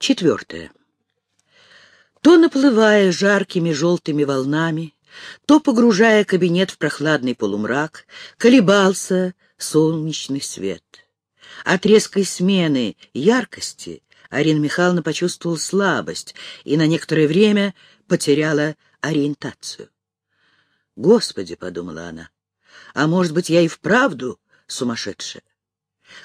Четвертое. То наплывая жаркими желтыми волнами, то погружая кабинет в прохладный полумрак, колебался солнечный свет. От резкой смены яркости Арина Михайловна почувствовала слабость и на некоторое время потеряла ориентацию. «Господи!» — подумала она, — «а может быть, я и вправду сумасшедшая?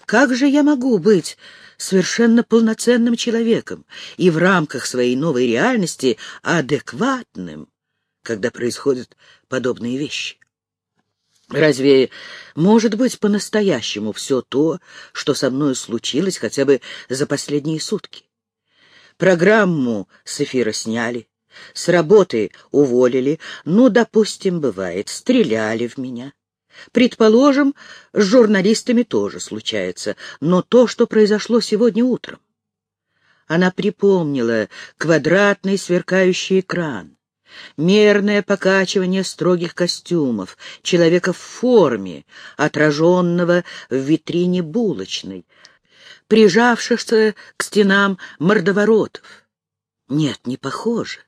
Как же я могу быть совершенно полноценным человеком и в рамках своей новой реальности адекватным, когда происходят подобные вещи? Разве может быть по-настоящему все то, что со мной случилось хотя бы за последние сутки? Программу с эфира сняли, с работы уволили, ну, допустим, бывает, стреляли в меня. Предположим, с журналистами тоже случается, но то, что произошло сегодня утром. Она припомнила квадратный сверкающий экран, мерное покачивание строгих костюмов, человека в форме, отраженного в витрине булочной, прижавшихся к стенам мордоворотов. Нет, не похоже.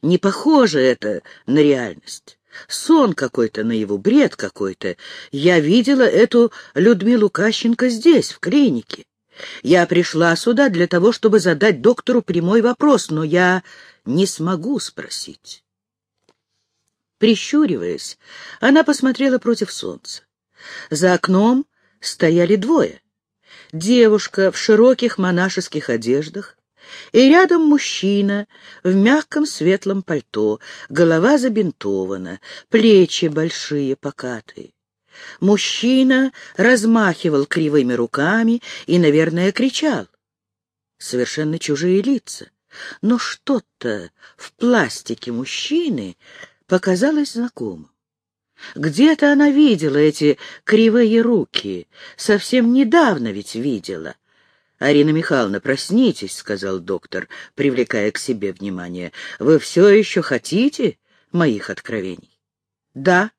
Не похоже это на реальность. Сон какой-то на его бред какой-то. Я видела эту Людмилу Кащенко здесь, в клинике. Я пришла сюда для того, чтобы задать доктору прямой вопрос, но я не смогу спросить. Прищуриваясь, она посмотрела против солнца. За окном стояли двое. Девушка в широких монашеских одеждах и рядом мужчина в мягком светлом пальто, голова забинтована, плечи большие, покатые. Мужчина размахивал кривыми руками и, наверное, кричал. Совершенно чужие лица. Но что-то в пластике мужчины показалось знакомым. Где-то она видела эти кривые руки, совсем недавно ведь видела —— Арина Михайловна, проснитесь, — сказал доктор, привлекая к себе внимание. — Вы все еще хотите моих откровений? — Да,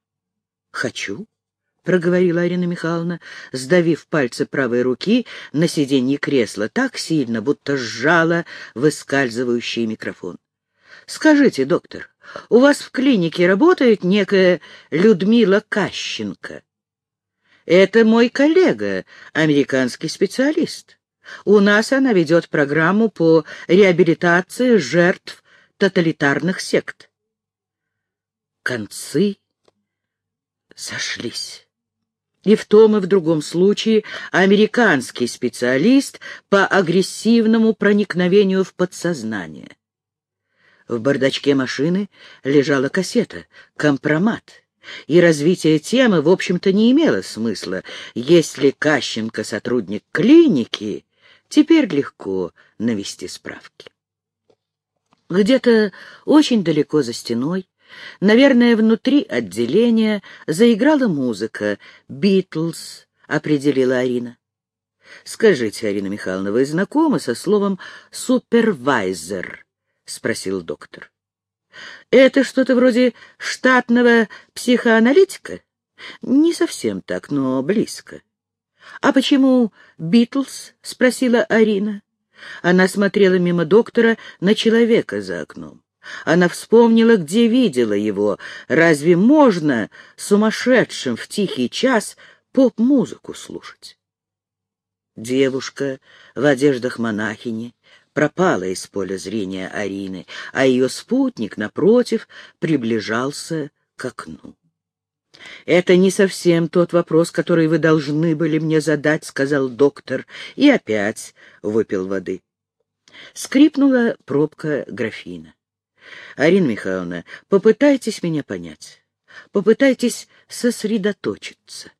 хочу, — проговорила Арина Михайловна, сдавив пальцы правой руки на сиденье кресла так сильно, будто сжала выскальзывающий микрофон. — Скажите, доктор, у вас в клинике работает некая Людмила Кащенко? — Это мой коллега, американский специалист. У нас она ведет программу по реабилитации жертв тоталитарных сект. Концы сошлись. И в том и в другом случае американский специалист по агрессивному проникновению в подсознание. В бардачке машины лежала кассета «Компромат», и развитие темы, в общем-то, не имело смысла, если Кащенко сотрудник клиники, Теперь легко навести справки. Где-то очень далеко за стеной, наверное, внутри отделения, заиграла музыка. «Битлз», — определила Арина. «Скажите, Арина Михайловна, вы знакомы со словом «супервайзер»?» — спросил доктор. «Это что-то вроде штатного психоаналитика?» «Не совсем так, но близко». «А почему Битлз?» — спросила Арина. Она смотрела мимо доктора на человека за окном. Она вспомнила, где видела его. Разве можно сумасшедшим в тихий час поп-музыку слушать? Девушка в одеждах монахини пропала из поля зрения Арины, а ее спутник, напротив, приближался к окну. «Это не совсем тот вопрос, который вы должны были мне задать», — сказал доктор, и опять выпил воды. Скрипнула пробка графина. «Арина Михайловна, попытайтесь меня понять. Попытайтесь сосредоточиться.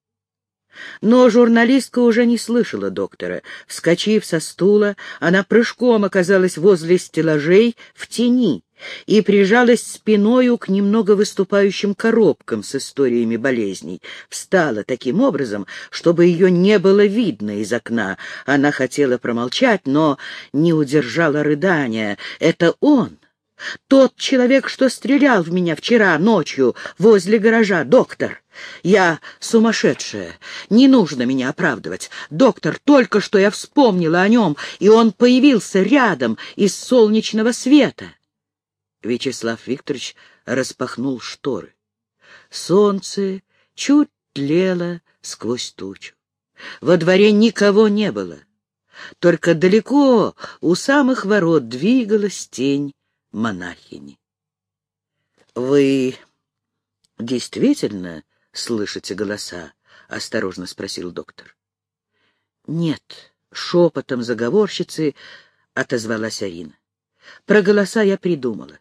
Но журналистка уже не слышала доктора. Вскочив со стула, она прыжком оказалась возле стеллажей в тени и прижалась спиною к немного выступающим коробкам с историями болезней. Встала таким образом, чтобы ее не было видно из окна. Она хотела промолчать, но не удержала рыдания. Это он, Тот человек, что стрелял в меня вчера ночью возле гаража, доктор. Я сумасшедшая. Не нужно меня оправдывать. Доктор, только что я вспомнила о нем, и он появился рядом из солнечного света. Вячеслав Викторович распахнул шторы. Солнце чуть тлело сквозь тучу. Во дворе никого не было. Только далеко у самых ворот двигалась тень монахини. — Вы действительно слышите голоса? — осторожно спросил доктор. — Нет, — шепотом заговорщицы отозвалась Арина. — Про голоса я придумала.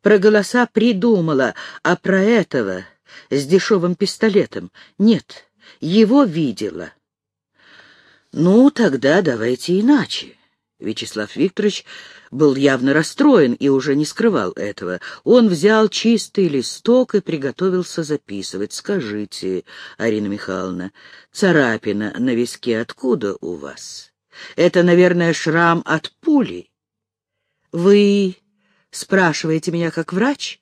Про голоса придумала, а про этого с дешевым пистолетом нет, его видела. — Ну, тогда давайте иначе. Вячеслав Викторович был явно расстроен и уже не скрывал этого. Он взял чистый листок и приготовился записывать. «Скажите, Арина Михайловна, царапина на виске откуда у вас? Это, наверное, шрам от пули?» «Вы спрашиваете меня как врач?»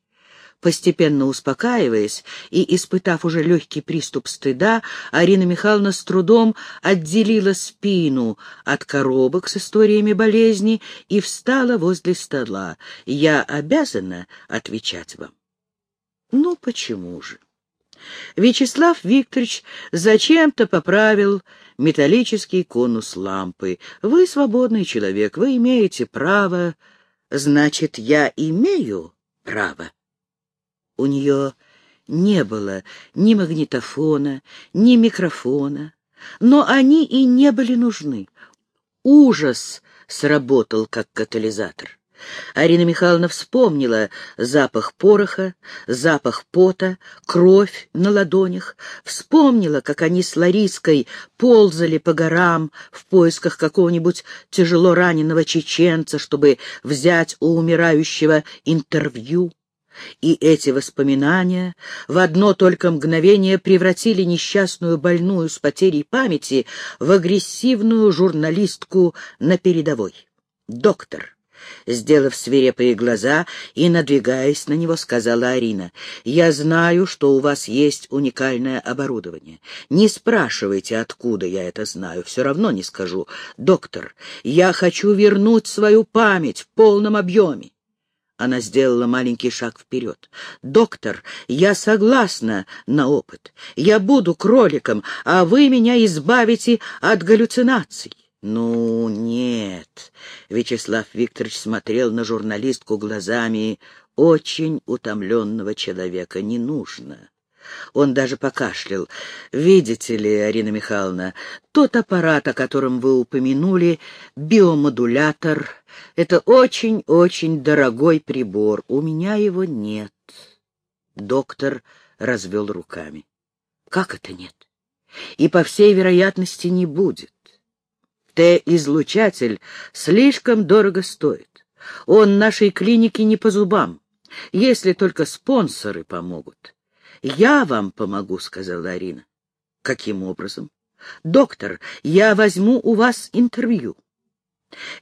Постепенно успокаиваясь и испытав уже легкий приступ стыда, Арина Михайловна с трудом отделила спину от коробок с историями болезни и встала возле стола. «Я обязана отвечать вам». «Ну, почему же?» Вячеслав Викторович зачем-то поправил металлический конус лампы. «Вы свободный человек, вы имеете право...» «Значит, я имею право?» У нее не было ни магнитофона, ни микрофона, но они и не были нужны. Ужас сработал как катализатор. Арина Михайловна вспомнила запах пороха, запах пота, кровь на ладонях, вспомнила, как они с Лариской ползали по горам в поисках какого-нибудь тяжело раненого чеченца, чтобы взять у умирающего интервью. И эти воспоминания в одно только мгновение превратили несчастную больную с потерей памяти в агрессивную журналистку на передовой. «Доктор», Сделав свирепые глаза и надвигаясь на него, сказала Арина, «Я знаю, что у вас есть уникальное оборудование. Не спрашивайте, откуда я это знаю, все равно не скажу. Доктор, я хочу вернуть свою память в полном объеме. Она сделала маленький шаг вперед. «Доктор, я согласна на опыт. Я буду кроликом, а вы меня избавите от галлюцинаций». «Ну, нет». Вячеслав Викторович смотрел на журналистку глазами очень утомленного человека. «Не нужно». Он даже покашлял. «Видите ли, Арина Михайловна, тот аппарат, о котором вы упомянули, биомодулятор, это очень-очень дорогой прибор. У меня его нет». Доктор развел руками. «Как это нет? И, по всей вероятности, не будет. Т-излучатель слишком дорого стоит. Он нашей клинике не по зубам, если только спонсоры помогут. «Я вам помогу», — сказала Арина. «Каким образом?» «Доктор, я возьму у вас интервью.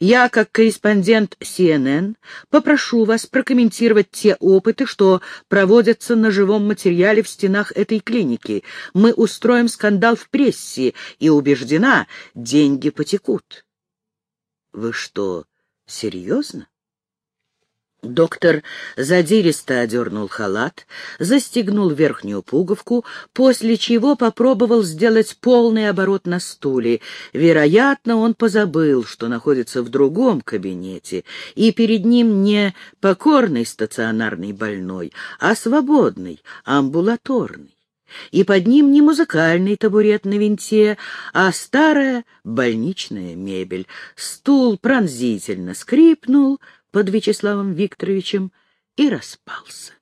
Я, как корреспондент CNN, попрошу вас прокомментировать те опыты, что проводятся на живом материале в стенах этой клиники. Мы устроим скандал в прессе, и убеждена, деньги потекут». «Вы что, серьезно?» Доктор задиристо одернул халат, застегнул верхнюю пуговку, после чего попробовал сделать полный оборот на стуле. Вероятно, он позабыл, что находится в другом кабинете, и перед ним не покорный стационарный больной, а свободный, амбулаторный. И под ним не музыкальный табурет на винте, а старая больничная мебель. Стул пронзительно скрипнул, под Вячеславом Викторовичем и распался.